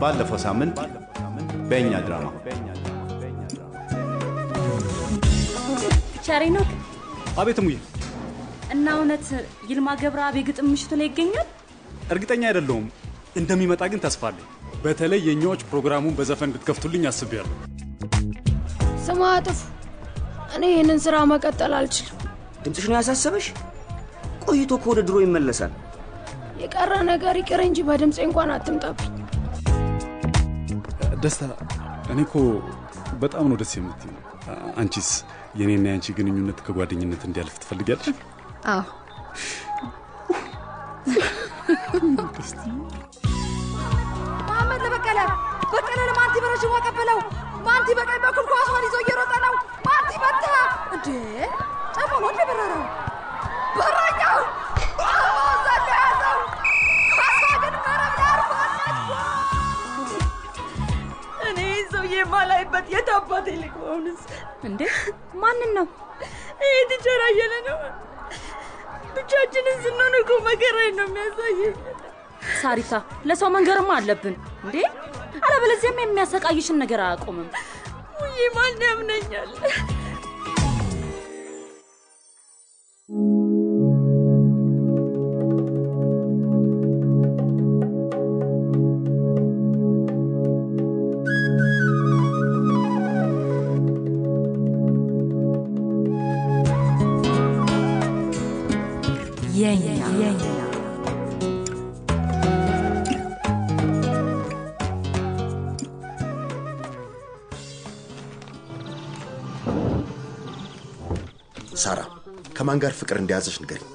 ባለፈው ሳምንት በእኛ ድራማ ነው አቤት ሙዬ፣ እና እውነት ይልማ ገብረአብ የግጥም ምሽቱ ላይ ይገኛል? እርግጠኛ አይደለሁም። እንደሚመጣ ግን ተስፋ አለኝ። በተለይ የእኛዎች ፕሮግራሙን በዘፈን እንድትከፍቱልኝ አስቤያለሁ። ስማ አጥፉ፣ እኔ ይህንን ስራ መቀጠል አልችልም። ድምፅሽ ነው ያሳሰበሽ? ቆይቶ እኮ ወደ ድሮ ይመለሳል። የቀረ ነገር ይቅር እንጂ በድምፄ እንኳን አትምጣብኝ። ደስታ፣ እኔ እኮ በጣም ነው ደስ የምትይው። አንቺስ የኔና የአንቺ ግንኙነት ከጓደኝነት እንዲያልፍ ትፈልጊያለሽ? አዎ መሐመድ ለበቀለ በቀለ ለማንቲ በረዥሙ አቀበለው። ማንቲ በቀኝ በኩል ኳሷን ይዞ እየሮጠ ነው። ማንቲ መታ። እንዴ እንዴ ማንን ነው? ይህ ቲቸር አየለ ነው። ብቻችንን ስንሆን እኮ መከራዬን ነው የሚያሳየኝ። ሳሪታ፣ ለሰው መንገርማ አለብን እንዴ? አለበለዚያም የሚያሰቃይሽን ነገር አያቆምም። ውይ ማን ያምነኛል? ሳራ ከማን ጋር ፍቅር እንደያዘሽ ንገሪኝ።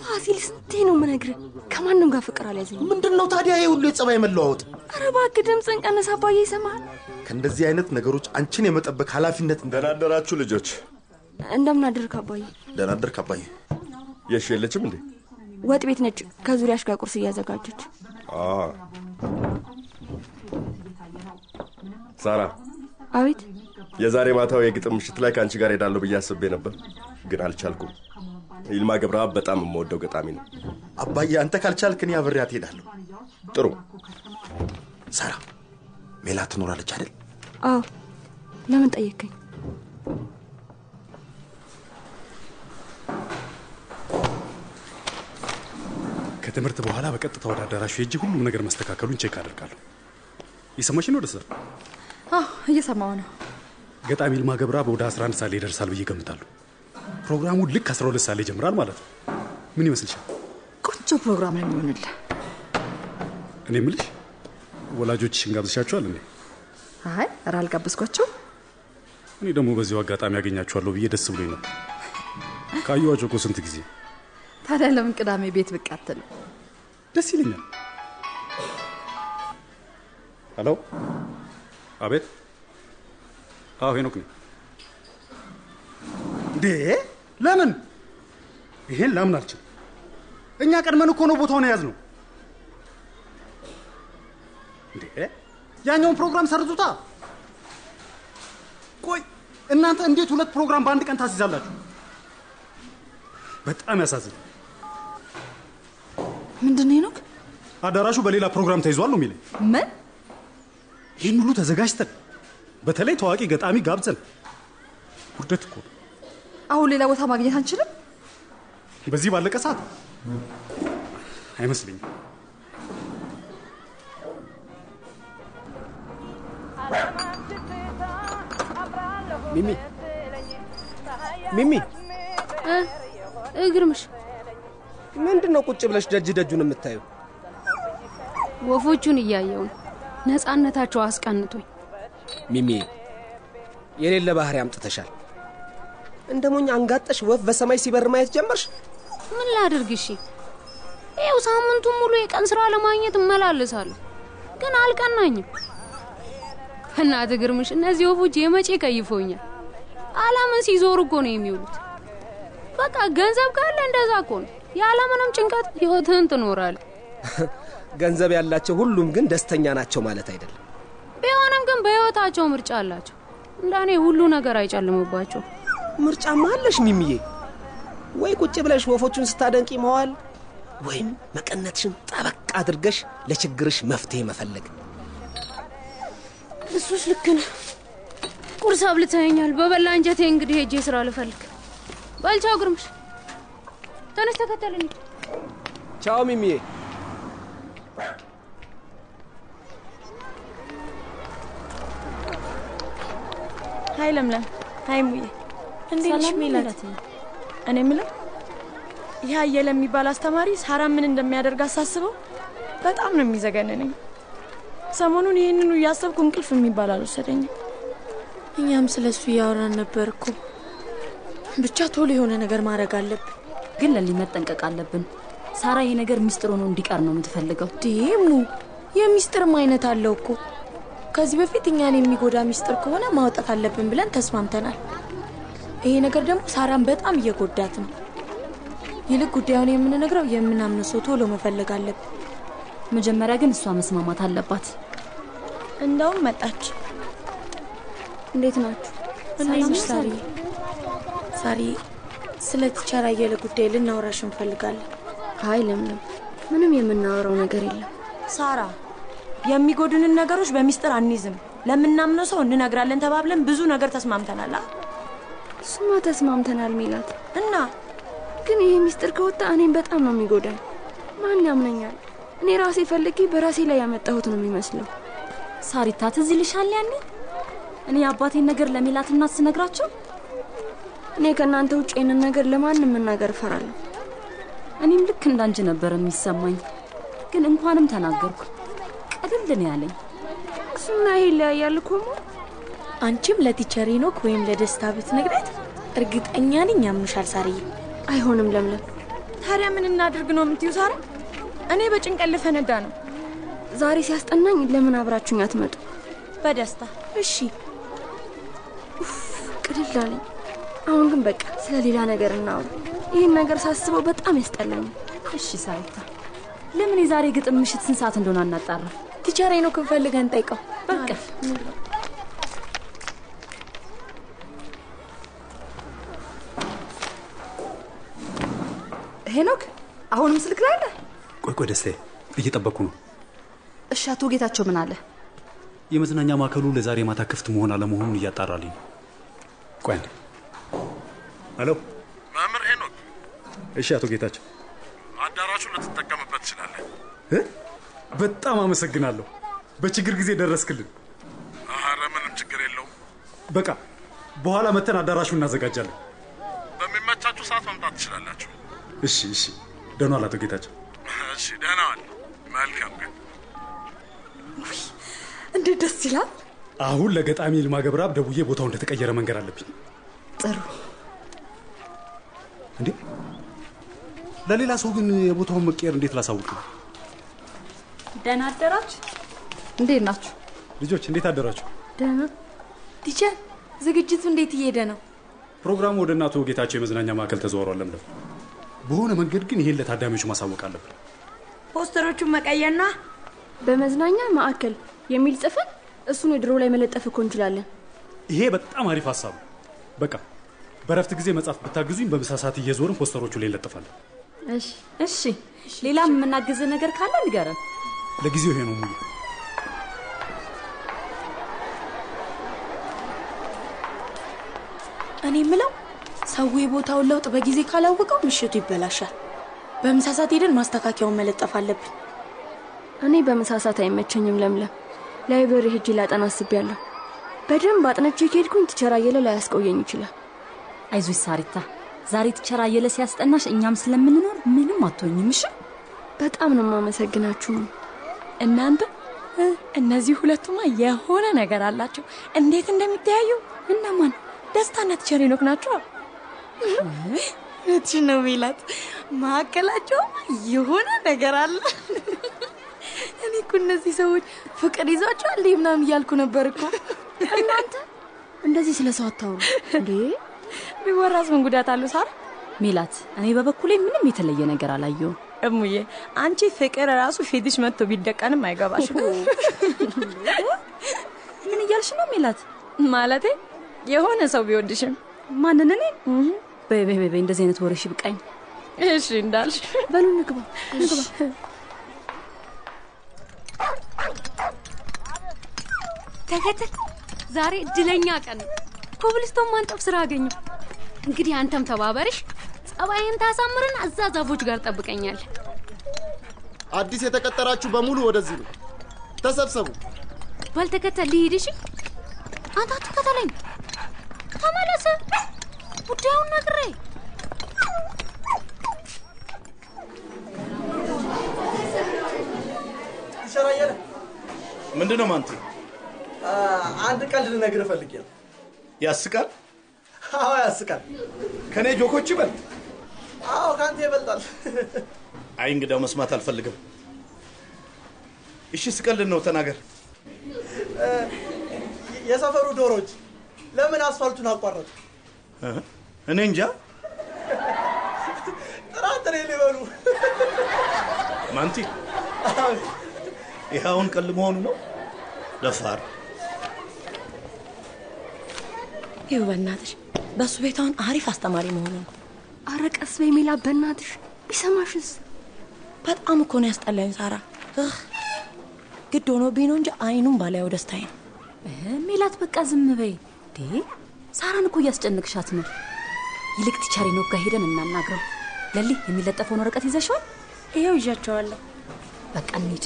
ፋሲል ስንቴ ነው የምነግርህ? ከማንም ጋር ፍቅር አልያዘኝም። ምንድን ነው ታዲያ ይህ ሁሉ የጸባይ መለዋወጥ? ኧረ እባክህ ድምፅን ቀነስ፣ አባዬ ይሰማሃል። ከእንደዚህ አይነት ነገሮች አንቺን የመጠበቅ ኃላፊነት ደህና አደራችሁ ልጆች። እንደምን አደርክ አባዬ? ደህና አደርክ አባዬ። የሽ የለችም እንዴ? ወጥ ቤት ነች፣ ከዙሪያሽ ጋር ቁርስ እያዘጋጀች። ሳራ፣ አቤት። የዛሬ ማታው የግጥም ምሽት ላይ ከአንቺ ጋር ሄዳለሁ ብዬ አስቤ ነበር፣ ግን አልቻልኩም። ይልማ ገብረአብ በጣም የምወደው ገጣሚ ነው። አባዬ አንተ ካልቻልክ እኔ አብሬያት እሄዳለሁ። ጥሩ። ሳራ ሜላት ትኖራለች አይደል? አዎ። ለምን ጠየከኝ? ከትምህርት በኋላ በቀጥታ ወደ አዳራሹ ሄጄ ሁሉም ነገር መስተካከሉን ቼክ አደርጋለሁ። የሰማሽ ነው ደስታ? አዎ እየሰማው ነው። ገጣሚ ይልማ ገብረአብ ወደ 11 ሰዓት ላይ ይደርሳል ብዬ ገምታለሁ። ፕሮግራሙ ልክ 12 ሰዓት ላይ ይጀምራል ማለት ነው። ምን ይመስልሻል? ቆንጆ ፕሮግራም ነው የሚሆንልህ። እኔ ምልሽ ወላጆችሽን ጋብዝሻቸዋል እንዴ? አይ ኧረ አልጋበዝኳቸው። እኔ ደግሞ በዚሁ አጋጣሚ ያገኛችኋለሁ ብዬ ደስ ብሎኝ ነው። ካየኋቸው እኮ ስንት ጊዜ። ታዲያ ለምን ቅዳሜ ቤት ብቅ አትልም? ደስ ይለኛል። ሄሎ፣ አቤት። አዎ ሄኖክ ነኝ። እንዴ ለምን? ይሄን ላምን አልችልም። እኛ ቀድመን እኮ ነው ቦታውን የያዝነው። እንዴ ያኛውን ፕሮግራም ሰርዙታ። ቆይ እናንተ እንዴት ሁለት ፕሮግራም በአንድ ቀን ታስይዛላችሁ? በጣም ያሳዝናል። ምንድን ነው ሄኖክ? አዳራሹ በሌላ ፕሮግራም ተይዟል ነው የሚለኝ። ምን? ይህን ሁሉ ተዘጋጅተን በተለይ ታዋቂ ገጣሚ ጋብዘን ውርደት እኮ ነው። አሁን ሌላ ቦታ ማግኘት አንችልም? በዚህ ባለቀ ሰዓት አይመስለኝም። ሚሚ ሚሚ፣ እግርምሽ ምንድን ነው ቁጭ ብለሽ ደጅ ደጁን የምታዩ? ወፎቹን እያየው ነው። ነፃነታቸው አስቀንቶኝ። ሚሚ፣ የሌለ ባህሪ አምጥተሻል። እንደ ሞኝ አንጋጠሽ ወፍ በሰማይ ሲበር ማየት ጀመርሽ። ምን ላድርግ? እሺ ይኸው ሳምንቱን ሙሉ የቀን ስራ ለማግኘት እመላለሳለሁ፣ ግን አልቀናኝም። እናት ግርምሽ፣ እነዚህ ወፎች የመቼ ከይፎኛል። አለምን ሲዞሩ እኮ ነው የሚውሉት። በቃ ገንዘብ ካለ እንደዛ እኮ ነው። ያለምንም ጭንቀት ህይወትህን ትኖራለህ። ገንዘብ ያላቸው ሁሉም ግን ደስተኛ ናቸው ማለት አይደለም። ቢሆንም ግን በህይወታቸው ምርጫ አላቸው። እንደኔ ሁሉ ነገር አይጨልምባቸው። ምርጫማ አለሽ ሚሚዬ። ወይ ቁጭ ብለሽ ወፎቹን ስታደንቂ መዋል ወይም መቀነትሽን ጠበቅ አድርገሽ ለችግርሽ መፍትሄ መፈለግ። እሱስ ልክ ነው። ቁርስ አብልተኸኛል። በበላ እንጀቴ እንግዲህ ሄጄ ስራ ልፈልግ። በል ቻው ግርምሽ፣ ተነስ ተከተልኝ። ቻው ሚሚዬ። hi ለምለም፣ hi ሙዬ፣ እንዴት ነሽ ሜላት? እኔ የምለው ይህ አየለ የሚባል አስተማሪ ሳራ ምን እንደሚያደርግ አሳስበው በጣም ነው የሚዘገንነኝ። ሰሞኑን ይህንኑ እያሰብኩ እንቅልፍ የሚባል አልወሰደኝም። እኛም ስለ እሱ እያወራን ነበር እኮ። ብቻ ቶሎ የሆነ ነገር ማድረግ አለብን። ግን ለሊ መጠንቀቅ አለብን። ሳራ ይሄ ነገር ሚስጥር ሆኖ እንዲቀር ነው የምትፈልገው። ዲሙ የሚስጥርም አይነት አለው እኮ። ከዚህ በፊት እኛን የሚጎዳ ሚስጥር ከሆነ ማውጣት አለብን ብለን ተስማምተናል። ይሄ ነገር ደግሞ ሳራን በጣም እየጎዳት ነው። ይልቅ ጉዳዩን የምንነግረው የምናምነው ሰው ቶሎ መፈለግ አለብን። መጀመሪያ ግን እሷ መስማማት አለባት። እንደውም መጣች። እንዴት ናችሁ? ሳሪ? ሳሪ፣ ስለ teacher አየለ ጉዳይ ልናወራሽ እንፈልጋለን። አይ ለምለም፣ ምንም የምናወራው ነገር የለም። ሳራ፣ የሚጎዱንን ነገሮች በሚስጥር አንይዝም፣ ለምናምነው ሰው እንነግራለን ተባብለን ብዙ ነገር ተስማምተናል። አ? እሱማ ተስማምተናል ሜላት። እና ግን ይሄ ሚስጥር ከወጣ እኔም በጣም ነው የሚጎዳኝ። ማን ያምነኛል? እኔ ራሴ ፈልጌ በራሴ ላይ ያመጣሁት ነው የሚመስለው። ሳሪታ ትዝ ይልሻል ያኔ እኔ የአባቴን ነገር ለሜላት እናት ስነግራቸው እኔ ከእናንተ ውጭ ይህንን ነገር ለማንም መናገር እፈራለሁ። እኔም ልክ እንዳንቺ ነበር የሚሰማኝ። ግን እንኳንም ተናገርኩ፣ ቀልል ነው ያለኝ። እሱና ይሄ ይለያያል እኮ ሞ አንቺም ለቲቸር ሄኖክ ወይም ለደስታ ብትነግሪያት እርግጠኛ ነኝ ያምኑሻል። ሳርዬ አይሆንም ለምለም። ታዲያ ምን እናድርግ ነው የምትዩ ሳራ? እኔ በጭንቀት ልፈነዳ ነው። ዛሬ ሲያስጠናኝ ለምን አብራችሁኝ አትመጡ? በደስታ እሺ። ቅልል አለኝ። አሁን ግን በቃ ስለ ሌላ ነገር እናውራ። ይህን ነገር ሳስበው በጣም ያስጠላኛል። እሺ ሳሪታ፣ ለምን የዛሬ ግጥም ምሽት ስንት ሰዓት እንደሆነ አናጣራ? ቲቸር ሄኖክን ፈልገን ጠይቀው። በቃ ሄኖክ አሁንም ስልክ ላይ ነህ? ቆይ ቆይ ደስታዬ፣ እየጠበቅኩ ነው። እሺ አቶ ጌታቸው ምን አለ? የመዝናኛ ማዕከሉ ለዛሬ ማታ ክፍት መሆን አለመሆኑን እያጣራልኝ ነው። ቆይ ሄሎ፣ መምህር ሄኖክ፣ እሺ አቶ ጌታቸው። አዳራሹን ልትጠቀምበት ትችላለህ። እ? በጣም አመሰግናለሁ። በችግር ጊዜ ደረስክልን። ኧረ ምንም ችግር የለውም። በቃ በኋላ መተን አዳራሹን እናዘጋጃለን። በሚመቻችሁ ሰዓት መምጣት ትችላላችሁ። እሺ እሺ። ደህና ዋል አቶ ጌታቸው። እሺ፣ ደህና ዋል። መልካም ቀን። እንዴት ደስ ይላል። አሁን ለገጣሚ ይልማ ገብረአብ ደውዬ ቦታው እንደተቀየረ መንገር አለብኝ። ጥሩ። እንዴ ለሌላ ሰው ግን የቦታውን መቀየር እንዴት ላሳውቅ ነው? ደህና አደራችሁ። እንዴት ናችሁ ልጆች? እንዴት አደራችሁ? ደህና። teacher ዝግጅቱ እንዴት እየሄደ ነው? ፕሮግራሙ ወደ እናቶ ጌታቸው የመዝናኛ ማዕከል ተዘዋውሯል። ለምለም በሆነ መንገድ ግን ይሄን ለታዳሚዎች ማሳወቅ አለብን። ፖስተሮቹን መቀየርና በመዝናኛ ማዕከል የሚል ጽፈን እሱን የድሮ ላይ መለጠፍ እኮ እንችላለን። ይሄ በጣም አሪፍ ሀሳብ ነው። በቃ በረፍት ጊዜ መጽሐፍ ብታግዙኝ በምሳ ሰዓት እየዞርን ፖስተሮቹ ላይ እንለጥፋለን። እሺ እሺ። ሌላም የምናግዝ ነገር ካለ ንገረን። ለጊዜው ይሄ ነው ሙሉ እኔ የምለው ሰው የቦታውን ለውጥ በጊዜ ካላወቀው ምሽቱ ይበላሻል። በምሳ ሰዓት ሄደን ማስተካከያውን መለጠፍ አለብን። እኔ በመሳሳት አይመቸኝም። ለምለም library ሄጄ ላጠና አስቤያለሁ። በደንብ አጥነቼ ከሄድኩኝ teacher አየለ ላይ ያስቆየኝ ይችላል። አይዞሽ ሳሪታ፣ ዛሬ teacher አየለ ሲያስጠናሽ እኛም ስለምንኖር ምንም አትሆኝም። እሺ በጣም ነው የማመሰግናችሁ። እናንተ እነዚህ ሁለቱማ የሆነ ነገር አላቸው። እንዴት እንደሚተያዩ። እነማን? ደስታና teacher ሄኖክ ናቸው። እውነትሽን ነው ሜላት፣ መካከላቸው የሆነ ነገር አለ። እኔ እኮ እነዚህ ሰዎች ፍቅር ይዟቸዋል ምናምን እያልኩ ነበር እኮ። እናንተ እንደዚህ ስለ ሰው አታውሩ እንዴ! ቢወራስ ምን ጉዳት አለው? ሳራ ሜላት፣ እኔ በበኩሌ ምንም የተለየ ነገር አላየውም። እሙዬ፣ አንቺ ፍቅር ራሱ ፊትሽ መጥቶ ቢደቀንም አይገባሽም። ምን እያልሽ ነው ሜላት? ማለቴ የሆነ ሰው ቢወድሽም ማንን? እኔ? በይ በይ በይ፣ እንደዚህ አይነት ወሬሽ ብቃኝ። እሺ እንዳልሽ። በሉ ንግባ ንግባ። ተከተል። ዛሬ እድለኛ ቀን ነው። ኮብልስቶን ማንጠፍ ስራ አገኘሁ። እንግዲህ አንተም ተባበርሽ። ጸባይን ታሳምርና እዛ ዛፎች ጋር ጠብቀኛል። አዲስ የተቀጠራችሁ በሙሉ ወደዚህ ነው፣ ተሰብሰቡ። ባልተከተል ልሂድ። እሺ አንተ አትከተለኝ፣ ተመለስ። ጉዳዩን ነግሬ ይሰራየለ ምንድን ነው ማንቲ? አንድ ቀልድ ልነግርህ ፈልጌ ነው። ያስቃል? አዎ ያስቃል። ከኔ ጆኮች ይበል። አዎ ከአንተ ይበልጣል። አይ እንግዳው መስማት አልፈልግም። እሺ ስቀልድ ነው ተናገር። የሰፈሩ ዶሮች ለምን አስፋልቱን አቋረጡ? እ? እኔ እንጃ። ጥራጥሬ ሊበሉ። ማንቲ ይህ አሁን ቀልድ መሆኑ ነው? ደፋር ይሁ በእናትሽ በእሱ ቤት አሁን አሪፍ አስተማሪ መሆኑ ነው። አረ ቀስ በይ ሜላ፣ በእናትሽ ቢሰማሽስ? በጣም እኮ ነው ያስጠላኝ ሳራ። እህ፣ ግድ ሆኖብኝ ነው እንጂ አይኑን ባላየው ደስታዬ ነው። ሜላት በቃ ዝም በይ እንዴ ሳራን እኮ እያስጨንቅሻት ነው። ይልቅ teacher ሄኖክ ጋር ሄደን እናናግረው። ለምሊ የሚለጠፈውን ወረቀት ይዘሽዋል? ይኸው ይዣቸዋለሁ። በቃ እንሂድ።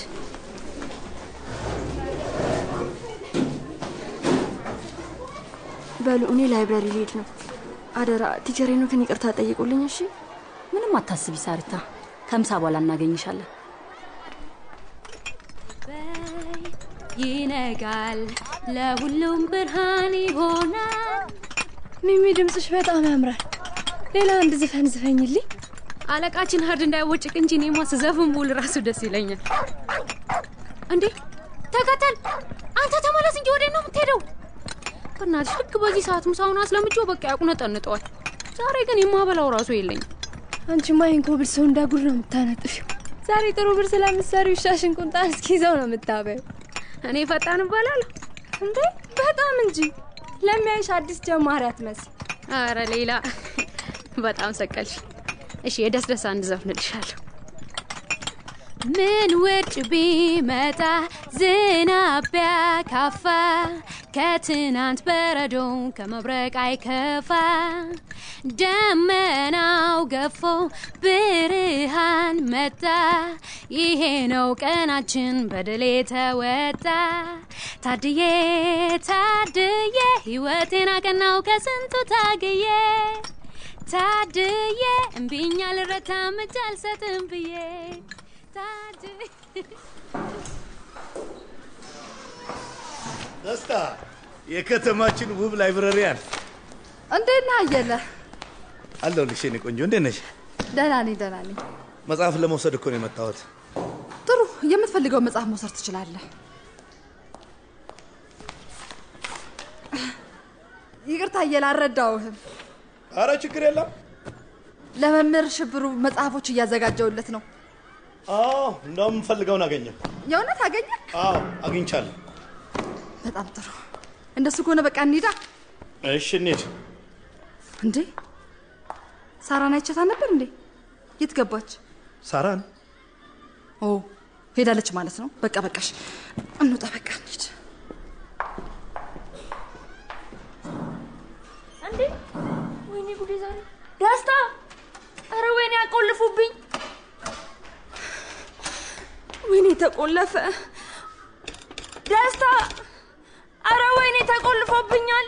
በሉ እኔ library ልሄድ ነው። አደራ teacher ሄኖክን ይቅርታ ጠይቁልኝ እሺ። ምንም አታስቢ ሳሪታ፣ ከምሳ በኋላ እናገኝሻለን። ይነጋል፣ ለሁሉም ብርሃን ይሆናል። ሚሚ ድምፅሽ በጣም ያምራል። ሌላ አንድ ዘፈን ዝፈኝልኝ። አለቃችን ሀርድ እንዳይወጭቅ እንጂ እኔማ ስዘፍን ውዬ ራሱ ደስ ይለኛል። እንዴ ተከተል፣ አንተ ተመለስ እንጂ ወዴት ነው የምትሄደው? በእናትሽ ልክ በዚህ ሰዓት ምሳውን አስለምቼው በቃ ያቁነጠንጠዋል። ዛሬ ግን የማበላው ራሱ የለኝም። አንቺማ ይህን ኮብል ሰው እንዳጉር ነው የምታነጥፊው። ዛሬ ጥሩ ብር ስለምትሰሪው ሻሽን ቁንጣን እስኪይዘው ነው የምታበዩ። እኔ ፈጣን እባላለሁ እንዴ? በጣም እንጂ ለሚያይሽ አዲስ ጀማሪ አትመስል። አረ ሌላ በጣም ሰቀልሽ። እሺ የደስ ደስ አንድ ዘፍንልሻለሁ። ምን ውርጭ ቢመጣ ዝናብ ቢያካፋ? ከትናንት በረዶ ከመብረቅ አይከፋ። ደመናው ገፎ ብርሃን መጣ። ይሄ ነው ቀናችን በድል የተወጣ። ታድዬ ታድዬ ህይወቴን አቀናው ከስንቱ ታግዬ። ታድዬ እምቢኛ ልረታም እጅ አልሰጥም ብዬ ደስታ የከተማችን ውብ ላይብረሪያን እንዴት ነህ አየለ? አለሁልሽ የኔ ቆንጆ። እንዴት ነሽ? ደህና ነኝ፣ ደህና ነኝ። መጽሐፍ ለመውሰድ እኮ ነው የመጣሁት። ጥሩ፣ የምትፈልገው መጽሐፍ መውሰድ ትችላለህ። ይቅርታ አየለ፣ አልረዳውህም። አረ ችግር የለም። ለመምህር ሽብሩ መጽሐፎች እያዘጋጀውለት ነው። አዎ እንደውም የምፈልገውን አገኘሁ። የእውነት አገኘ? አዎ አግኝቻለሁ። በጣም ጥሩ። እንደሱ ከሆነ በቃ እንሂዳ። እሺ እንሂድ። እንዴ ሳራን አይቻታ ነበር እንዴ? የት ገባች? ሳራን ኦ ሄዳለች ማለት ነው። በቃ በቃሽ፣ እንውጣ። በቃ እንሂድ። እንዴ ወይኔ ጉዴ! ዛሬ ደስታ! አረ ወይኔ ያቆልፉብኝ! ወይኔ ተቆለፈ! ደስታ! አረ ወይኔ ተቆልፎብኛል!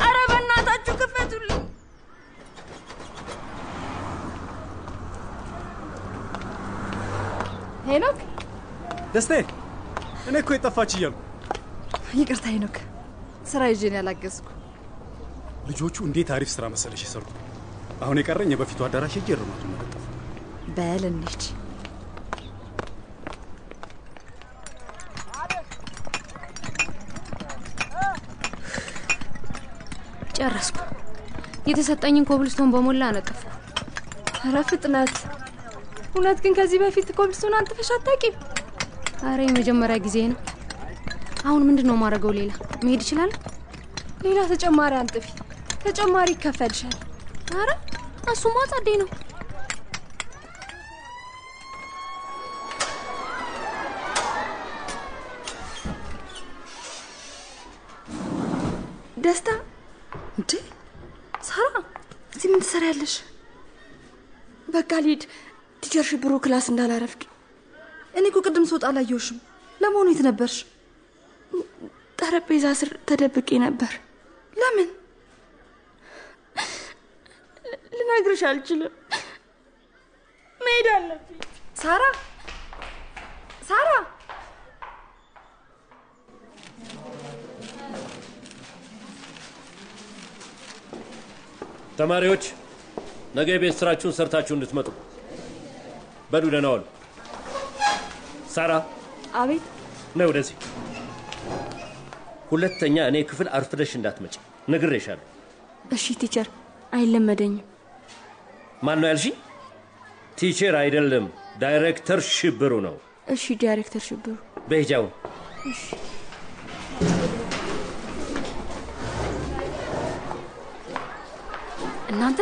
አረ በእናታችሁ ክፈቱልኝ! ሄኖክ ደስቴ፣ እኔ እኮ የጠፋች እያሉ ይቅርታ ሄኖክ፣ ስራ ይዤ ነው ያላገዝኩ። ልጆቹ እንዴት አሪፍ ስራ መሰለሽ የሰሩ። አሁን የቀረኝ የበፊቱ አዳራሽ ሄጄ እርማቱን መለጠፍ። በል እንሂድ። ጨረስኩ። የተሰጠኝን ኮብልስቶን በሞላ አነጠፍኩ። አረ ፍጥነት! እውነት ግን ከዚህ በፊት ኮብልስቶን አንጥፈሽ አታውቂም? አረ የመጀመሪያ ጊዜ ነው። አሁን ምንድን ነው ማድረገው? ሌላ መሄድ ይችላል? ሌላ ተጨማሪ አንጥፊ፣ ተጨማሪ ይከፈልሻል። አረ እሱማ ጸዴ ነው። ደስታ እንዴ ሳራ እዚህ ትሰሪያለሽ? በቃ ልሂድ። teacher ሽብሩ class እንዳላረፍድ። እኔ እኮ ቅድም ስወጣ አላየሁሽም። ለመሆኑ የት ነበርሽ? ጠረጴዛ ስር ተደብቄ ነበር። ለምን? ልነግርሽ አልችልም። መሄድ አለብኝ። ሳራ ሳራ ተማሪዎች ነገ የቤት ስራችሁን ሰርታችሁ እንድትመጡ በሉ። ደህና ዋሉ። ሳራ አቤት። ነይ ወደዚህ። ሁለተኛ እኔ ክፍል አርፍደሽ እንዳትመጪ ነግሬሻለሁ። እሺ teacher፣ አይለመደኝም። ማን ነው ያልሽኝ? teacher አይደለም ዳይሬክተር ሽብሩ ነው። እሺ ዳይሬክተር ሽብሩ። በይ ሂጂ አሁን እሺ እናንተ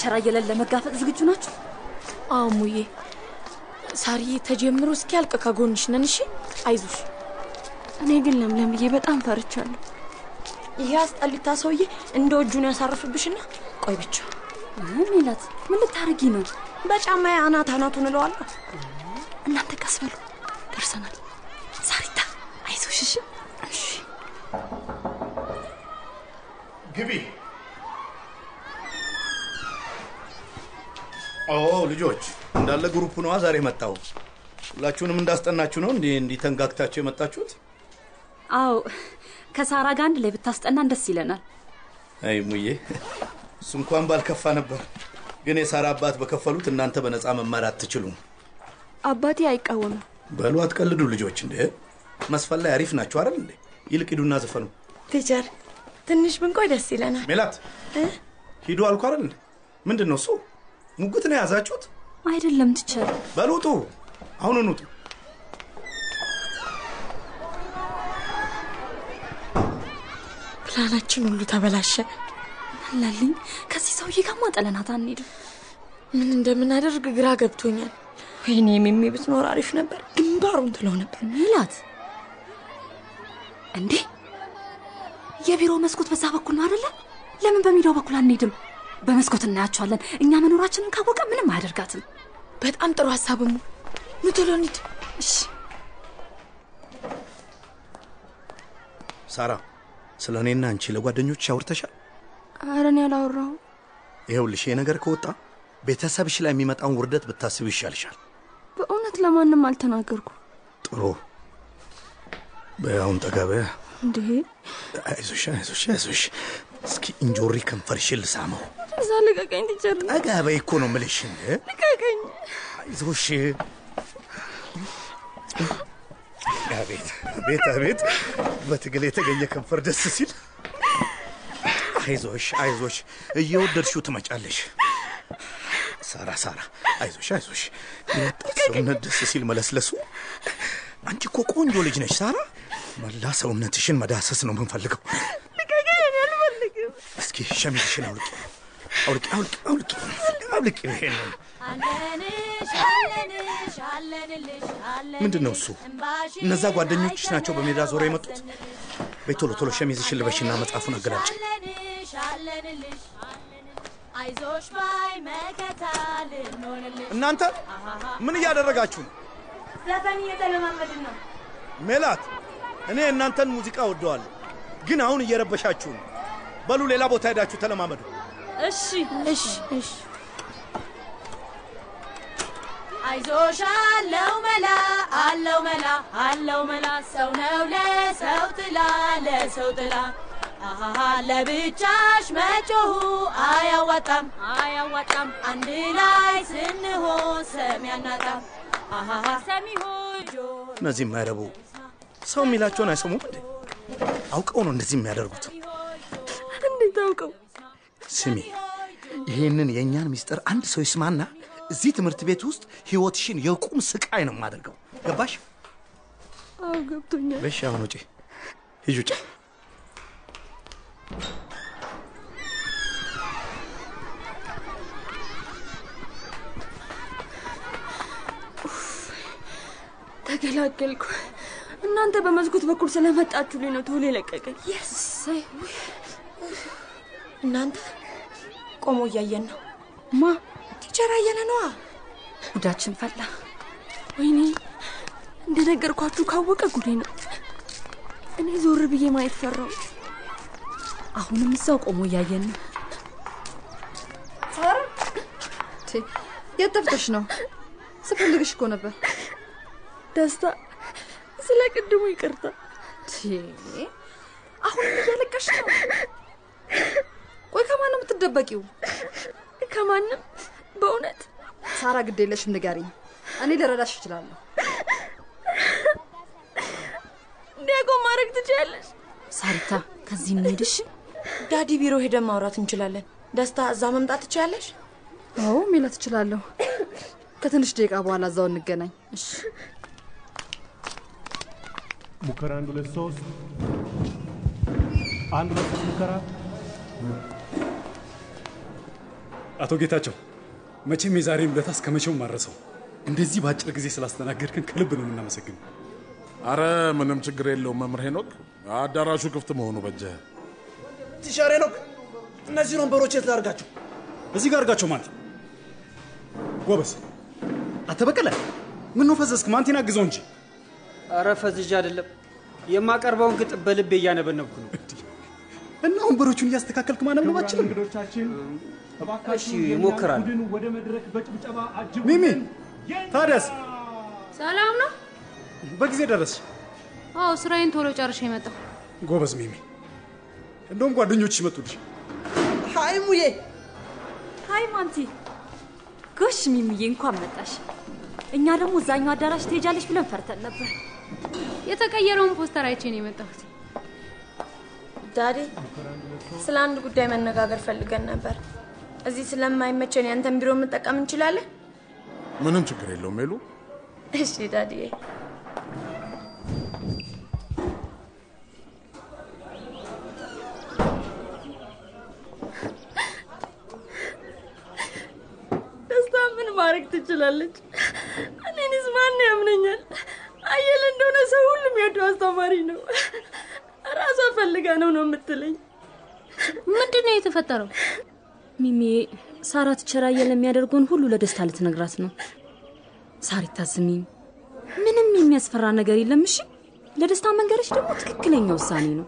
teacher አየለን ለመጋፈጥ ዝግጁ ናችሁ? አዎ ሙዬ። ሳርዬ ተጀምሮ እስኪያልቅ ከጎንሽ ነን። እሺ አይዞሽ። እኔ ግን ለምለምዬ በጣም ፈርቻለሁ። ይሄ አስጠሊታ ሰውዬ እንደ እጁን ያሳርፍብሽና ቆይ ብቻ ሜላት፣ ምን ልታረጊ ነው? በጫማዬ አናት አናቱን እለዋለሁ። እናንተ ቀስ በሉ፣ ደርሰናል። ሳሪታ አይዞሽ። እሺ እሺ። ግቢ። ኦ ልጆች እንዳለ group ነዋ ዛሬ መጣው። ሁላችሁንም እንዳስጠናችሁ ነው እንዲህ እንዲህ ተንጋግታችሁ የመጣችሁት? አዎ ከሳራ ጋር አንድ ላይ ብታስጠናን ደስ ይለናል። አይ ሙዬ፣ እሱ እንኳን ባልከፋ ነበር። ግን የሳራ አባት በከፈሉት እናንተ በነፃ መማር አትችሉም። አባቴ አይቃወምም። በሉ አትቀልዱ ልጆች። እንደ መስፈን ላይ አሪፍ ናችሁ አይደል እንዴ? ይልቅ ሂዱና ዘፈኑ። teacher ትንሽ ብንቆይ ደስ ይለናል። ሜላት እ? ሂዱ አልኩ አይደል እንዴ? ምንድን ነው እሱ? ሙግት ነው የያዛችሁት? አይደለም teacher። በሉ ውጡ፣ አሁኑን ውጡ። ፕላናችን ሁሉ ተበላሸ። አላልኝ ከዚህ ሰውዬ ጋር ማጠለናት አንሄድም። ምን እንደምናደርግ ግራ ገብቶኛል። ወይኔ የሚሚ ብትኖር አሪፍ ነበር። ግንባሩን ትለው ነበር። ሜላት እንዴ የቢሮ መስኮት በዛ በኩል ነው አይደለ? ለምን በሜዳው በኩል አንሄድም? በመስኮት እናያቸዋለን። እኛ መኖራችንን ካወቀ ምንም አያደርጋትም። በጣም ጥሩ ሀሳብ ሙ እሺ ሳራ፣ ስለ እኔና አንቺ ለጓደኞች አውርተሻል? ኧረ እኔ አላወራሁም። ይኸውልሽ ይሄ ነገር ከወጣ ቤተሰብሽ ላይ የሚመጣውን ውርደት ብታስብ ይሻልሻል። በእውነት ለማንም አልተናገርኩም። ጥሩ በይ አሁን ጠጋ በያ። እንዴ አይዞሽ አይዞሽ አይዞሽ። እስኪ እንጆሪ ከንፈርሽን ልሳመው። እዛ ልቀቀኝ teacher። ጠጋ በይ እኮ ነው የምልሽ። ልቀቀኝ። አይዞሽ። አቤት አቤት አቤት! በትግል የተገኘ ከንፈር ደስ ሲል። አይዞሽ አይዞሽ፣ እየወደድሽው ትመጫለሽ። ሳራ ሳራ፣ አይዞሽ አይዞሽ። የወጣት ሰውነት ደስ ሲል መለስለሱ። አንቺ እኮ ቆንጆ ልጅ ነሽ ሳራ። መላ ሰውነትሽን መዳሰስ ነው የምንፈልገው። ልቀቀኝ። አልፈልግም። እስኪ ሸሚዝሽን አውልቂ አውልቂ አውልቂ አውልቂ አውልቂ። ይሄንን ምንድን ነው እሱ? እነዛ ጓደኞችሽ ናቸው በሜዳ ዞሮ የመጡት። በይ ቶሎ ቶሎ ሸሚዝሽን ልበሽና መጽሐፉን አገላጭ። እናንተ ምን እያደረጋችሁ ነው? ዘፈን እየተለማመድን ነው። ሜላት፣ እኔ እናንተን ሙዚቃ ወደዋለሁ፣ ግን አሁን እየረበሻችሁ ነው። በሉ ሌላ ቦታ ሄዳችሁ ተለማመዱ። እሺ እሺ እሺ። አይዞሽ አለው መላ አለው መላ አለው መላ ሰው ነው ለሰው ጥላ ለሰው ጥላ አሃ ለብቻሽ መጮሁ አያዋጣም አያዋጣም አንድ ላይ ስንሆን ሰሚ አናጣም አሃ ሰሚ ሆይ እነዚህ የማይረቡ ሰው የሚላቸውን አይሰሙም እንዴ? አውቀው ነው እንደዚህ የሚያደርጉት። እንዴት አውቀው? ስሚ፣ ይህንን የእኛን ሚስጥር አንድ ሰው ይስማና እዚህ ትምህርት ቤት ውስጥ ህይወትሽን የቁም ስቃይ ነው የማደርገው። ገባሽ? አዎ ገብቶኛል። በሽ አሁን ውጪ፣ ሂጂ ውጪ። ተገላገልኩ። እናንተ በመስኮት በኩል ስለመጣችሁልኝ ነው ቶሎ የለቀቀኝ። የስ እናንተ ቆሞ እያየን ነው። ማ ቲቸር አየለ ነዋ። ጉዳችን ፈላ። ወይኔ እንደነገርኳችሁ ካወቀ ጉዴ ነው። እኔ ዞር ብዬ ማየት ፈራው። አሁንም እዛው ቆሞ እያየን ነው። የት ጠፍተሽ ነው? ስፈልግሽ እኮ ነበር። ደስታ፣ ስለ ቅድሙ ይቅርታ። ቴ አሁንም እያለቀሽ ነው? ቆይ ከማን ነው የምትደበቂው? ከማንም በእውነት ሳራ፣ ግድ የለሽም ንገሪኝ፣ እኔ ልረዳሽ እችላለሁ። እንዲያቆም ማድረግ ትችያለሽ። ሳሪታ ከዚህ እንሂድሽ። ዳዲ ቢሮ ሄደን ማውራት እንችላለን። ደስታ እዛ መምጣት ትችያለሽ? አዎ ሜላት እችላለሁ። ከትንሽ ደቂቃ በኋላ እዛው እንገናኝ። እሺ ሙከራ አንድ ሁለት ሶስት አንድ ሁለት ሙከራ አቶ ጌታቸው መቼም የዛሬን ውለታ እስከ መቼውም ማልረሳው። እንደዚህ በአጭር ጊዜ ስላስተናገድከን ከልብ ነው የምናመሰግን። አረ ምንም ችግር የለውም መምህር ሄኖክ፣ አዳራሹ ክፍት መሆኑ በጀ። teacher ሄኖክ፣ እነዚህን ወንበሮች የት ላድርጋቸው? እዚህ ጋር አድርጋቸው ማንቲ። ጎበዝ አንተ በቀለ ምን ነው ፈዘዝክ? ማንቲን አግዘው እንጂ። አረ ፈዝዣ አይደለም የማቀርበውን ግጥም በልቤ እያነበነብኩ ነው። እና ወንበሮቹን እያስተካከልክ አችልም? እንግዶቻችን እሺ እሞክራለሁ። ቡድን ወደ መድረክ በጭብጨባ አጅቡ። ሚሚ ታዲያስ ሰላም ነው? በጊዜ ደረስሽ? አዎ ስራዬን ቶሎ ጨርሼ የመጣው። ጎበዝ ሚሚ። እንደውም ጓደኞች ይመጡልሽ። Hi ሙዬ። Hi ማንቲ። ጎሽ ሚሚዬ፣ እንኳን መጣሽ። እኛ ደግሞ እዛኛው አዳራሽ ትሄጃለሽ ብለን ፈርተን ነበር። የተቀየረውን ፖስተር አይቼ ነው የመጣሁት። Daddy፣ ስለ አንድ ጉዳይ መነጋገር ፈልገን ነበር። እዚህ ስለማይመቸን ያንተን ቢሮ መጠቀም እንችላለን? ምንም ችግር የለውም ሜሉ። እሺ Daddy ዬ። ደስታ ምን ማድረግ ትችላለች? እኔንስ ማን ያምነኛል? አየለ እንደሆነ ሰው ሁሉም የወደው አስተማሪ ነው። ራሷ ፈልጋ ነው ነው የምትለኝ። ምንድን ነው የተፈጠረው? ሚሚ ሳራ ትቸራየ ለሚያደርገውን ሁሉ ለደስታ ልትነግራት ነው። ሳሪታ ስሚኝ፣ ምንም የሚያስፈራ ነገር የለም። እሺ፣ ለደስታ መንገርሽ ደግሞ ትክክለኛ ውሳኔ ነው።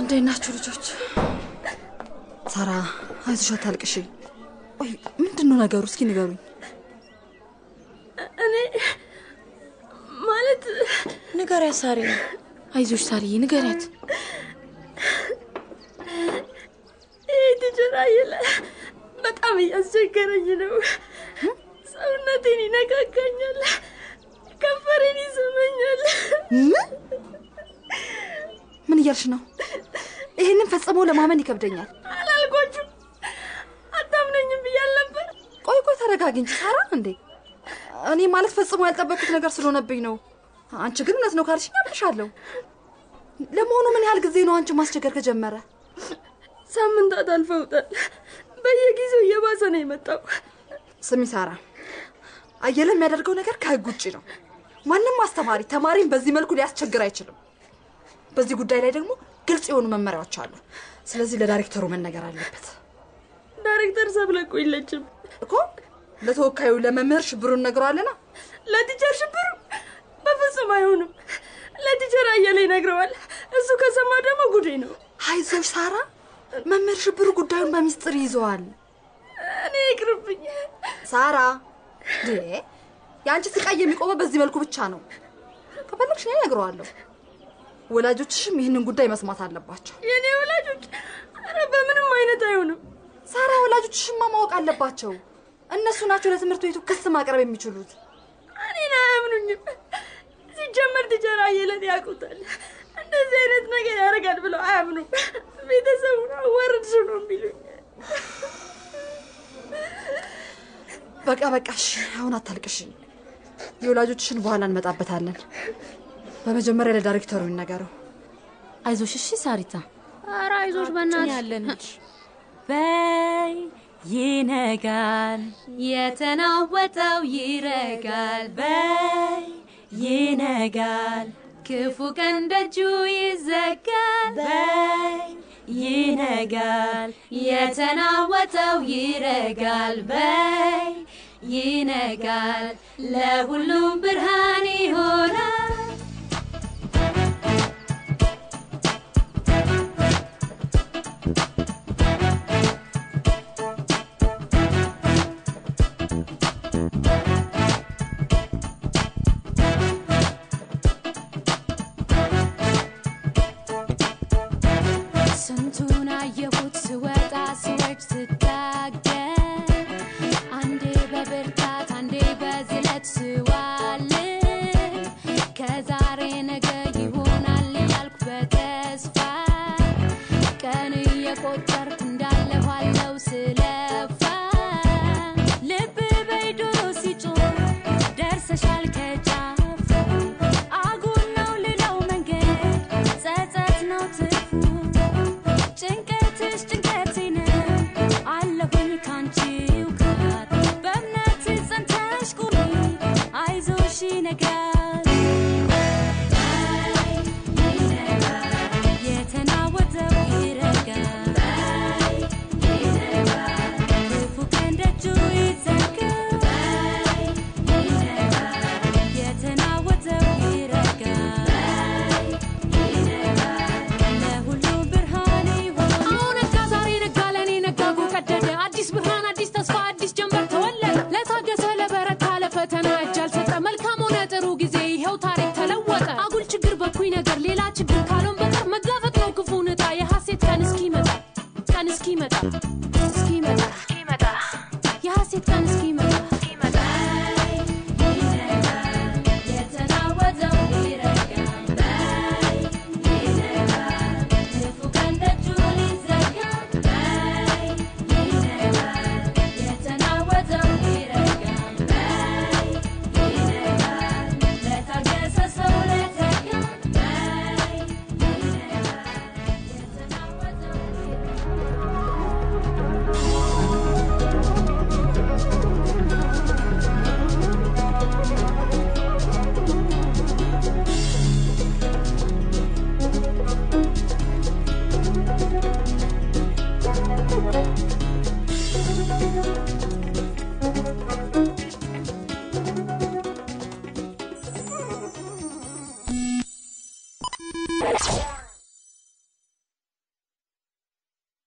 እንዴት ናችሁ ልጆች? ሳራ አይዞሽ፣ አታልቅሽ። ቆይ ምንድን ነው ነገሩ? እስኪ ንገሩኝ። እኔ ማለት ንገሪያት ሳሪ። አይዞሽ ሳርዬ፣ ንገሪያት። ቲቸር አየለ በጣም እያስቸገረኝ ነው። ሰውነቴን ይነካካኛል፣ ከንፈሬን ይስመኛል። ምን ምን እያልሽ ነው? ይህንን ፈጽሞ ለማመን ይከብደኛል። አላልኳችሁ? አታምነኝም ብያል ነበር። ቆይ ቆይ ተረጋጊ እንጂ ሳራ። እንዴ እኔ ማለት ፈጽሞ ያልጠበቅኩት ነገር ስለሆነብኝ ነው። አንቺ ግን እውነት ነው ካልሽኝ አምንሻለሁ። ለመሆኑ ምን ያህል ጊዜ ነው አንቺ ማስቸገር ከጀመረ? ሳምንታት አልፈውታል። በየጊዜው እየባሰ ነው የመጣው። ስሚ ሳራ፣ አየለ የሚያደርገው ነገር ከህግ ውጭ ነው። ማንም አስተማሪ ተማሪን በዚህ መልኩ ሊያስቸግር አይችልም። በዚህ ጉዳይ ላይ ደግሞ ግልጽ የሆኑ መመሪያዎች አሉ። ስለዚህ ለዳይሬክተሩ መነገር አለበት። ዳይሬክተር ሰብለ እኮ የለችም እኮ። ለተወካዩ ለመምህር ሽብሩን ነግረዋልና ለቲቸር ሽብሩ በፍጹም አይሆንም። ለቲቸር አየለ ይነግረዋል። እሱ ከሰማ ደግሞ ጉዴ ነው። አይዞሽ ሳራ፣ መምህር ሽብሩ ጉዳዩን በሚስጥር ይዘዋል። እኔ ይቅርብኝ ሳራ። የአንቺ ስቃይ የሚቆመው በዚህ መልኩ ብቻ ነው። ከፈለግሽ እኔ እነግረዋለሁ። ወላጆችሽም ይህንን ጉዳይ መስማት አለባቸው። የእኔ ወላጆች? ኧረ በምንም አይነት አይሆንም። ሳራ፣ ወላጆችሽማ ማወቅ አለባቸው። እነሱ ናቸው ለትምህርት ቤቱ ክስ ማቅረብ የሚችሉት። እኔን አያምኑኝም። ሲጀመር ቲቸር አየለን ያውቁታል። እንደዚህ አይነት ነገር ያደርጋል ብለው አያምኑም። ቤተሰቡን አዋረድሽ ነው የሚሉኝ። በቃ በቃሽ፣ አሁን አታልቅሽ። የወላጆችሽን በኋላ እንመጣበታለን። በመጀመሪያ ለዳይሬክተሩ ይነገረው። አይዞሽ እሺ ሳሪታ። ኧረ አይዞሽ በእናትሽ በይ ይነጋል፣ የተናወጠው ይረጋል። በይ ይነጋል፣ ክፉ ቀን ደጁ ይዘጋል፣ በይ ይነጋል፣ የተናወጠው ይረጋል፣ በይ ይነጋል፣ ለሁሉም ብርሃን